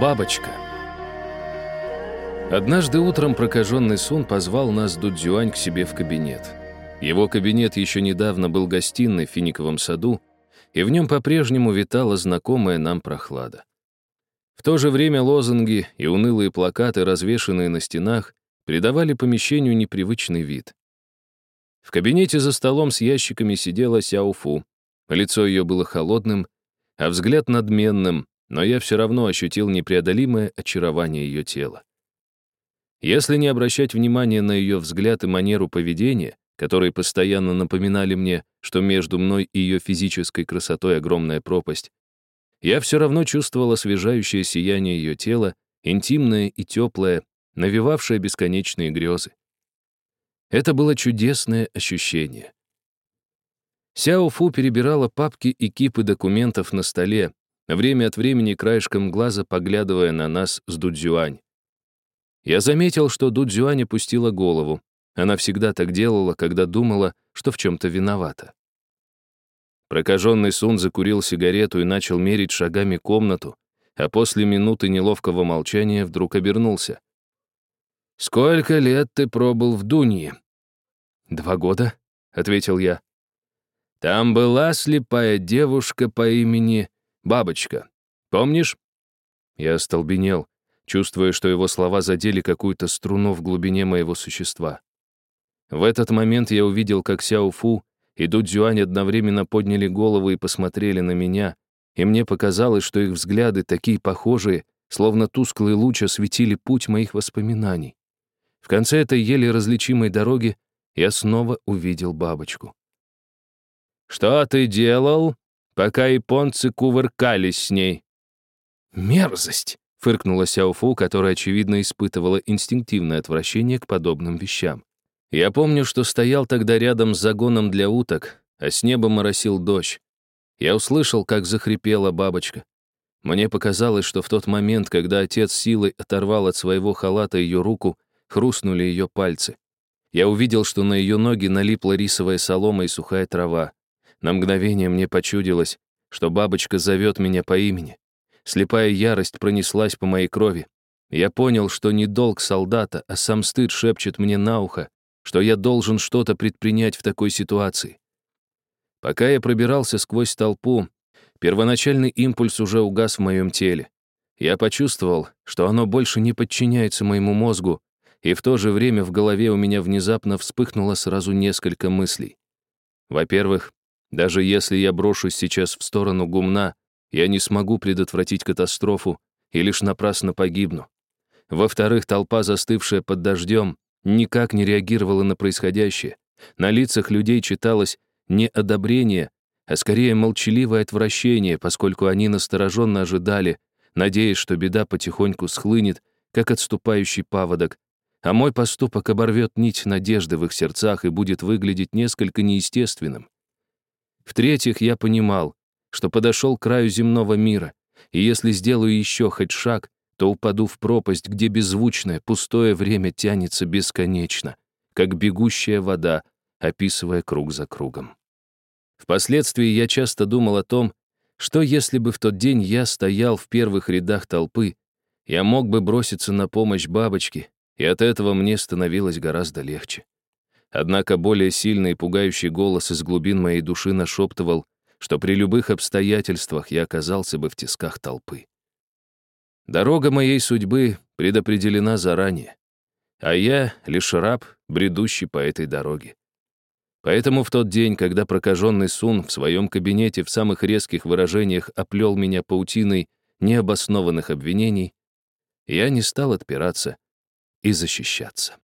Бабочка. Однажды утром прокаженный Сун позвал нас Дудзюань к себе в кабинет. Его кабинет еще недавно был гостиной в финиковом саду, и в нем по-прежнему витала знакомая нам прохлада. В то же время лозунги и унылые плакаты, развешанные на стенах, придавали помещению непривычный вид. В кабинете за столом с ящиками сидела Сяофу. Лицо ее было холодным, а взгляд надменным, но я все равно ощутил непреодолимое очарование ее тела. Если не обращать внимания на ее взгляд и манеру поведения, которые постоянно напоминали мне, что между мной и ее физической красотой огромная пропасть, я все равно чувствовал освежающее сияние ее тела, интимное и теплое, навевавшее бесконечные грезы. Это было чудесное ощущение. Сяо Фу перебирала папки и кипы документов на столе, время от времени краешком глаза поглядывая на нас с Дудзюань. Я заметил, что Дудзюань опустила голову. Она всегда так делала, когда думала, что в чем-то виновата. Прокаженный Сун закурил сигарету и начал мерить шагами комнату, а после минуты неловкого молчания вдруг обернулся. «Сколько лет ты пробыл в Дунье?» «Два года», — ответил я. «Там была слепая девушка по имени Бабочка. Помнишь?» Я остолбенел, чувствуя, что его слова задели какую-то струну в глубине моего существа. В этот момент я увидел, как Сяо Фу и Дудзюань одновременно подняли голову и посмотрели на меня, и мне показалось, что их взгляды такие похожие, словно тусклые луч осветили путь моих воспоминаний. В конце этой еле различимой дороги я снова увидел бабочку. «Что ты делал?» Пока японцы кувыркались с ней. «Мерзость!» — фыркнула Сяофу, которая, очевидно, испытывала инстинктивное отвращение к подобным вещам. Я помню, что стоял тогда рядом с загоном для уток, а с неба моросил дождь. Я услышал, как захрипела бабочка. Мне показалось, что в тот момент, когда отец силой оторвал от своего халата ее руку, хрустнули ее пальцы. Я увидел, что на ее ноги налипла рисовая солома и сухая трава. На мгновение мне почудилось, что бабочка зовет меня по имени. Слепая ярость пронеслась по моей крови. Я понял, что не долг солдата, а сам стыд шепчет мне на ухо, что я должен что-то предпринять в такой ситуации. Пока я пробирался сквозь толпу, первоначальный импульс уже угас в моем теле. Я почувствовал, что оно больше не подчиняется моему мозгу, и в то же время в голове у меня внезапно вспыхнуло сразу несколько мыслей. Во-первых, даже если я брошусь сейчас в сторону гумна, я не смогу предотвратить катастрофу и лишь напрасно погибну. Во-вторых, толпа, застывшая под дождем, никак не реагировала на происходящее. На лицах людей читалось не одобрение, а скорее молчаливое отвращение, поскольку они настороженно ожидали, надеясь, что беда потихоньку схлынет, как отступающий паводок, а мой поступок оборвет нить надежды в их сердцах и будет выглядеть несколько неестественным. В-третьих, я понимал, что подошел к краю земного мира, и если сделаю еще хоть шаг, то упаду в пропасть, где беззвучное, пустое время тянется бесконечно, как бегущая вода, описывая круг за кругом. Впоследствии я часто думал о том, что если бы в тот день я стоял в первых рядах толпы, я мог бы броситься на помощь бабочке, и от этого мне становилось гораздо легче. Однако более сильный и пугающий голос из глубин моей души нашептывал, что при любых обстоятельствах я оказался бы в тисках толпы. Дорога моей судьбы предопределена заранее, а я — лишь раб, бредущий по этой дороге. Поэтому в тот день, когда прокаженный Сун в своем кабинете в самых резких выражениях оплел меня паутиной необоснованных обвинений, я не стал отпираться и защищаться.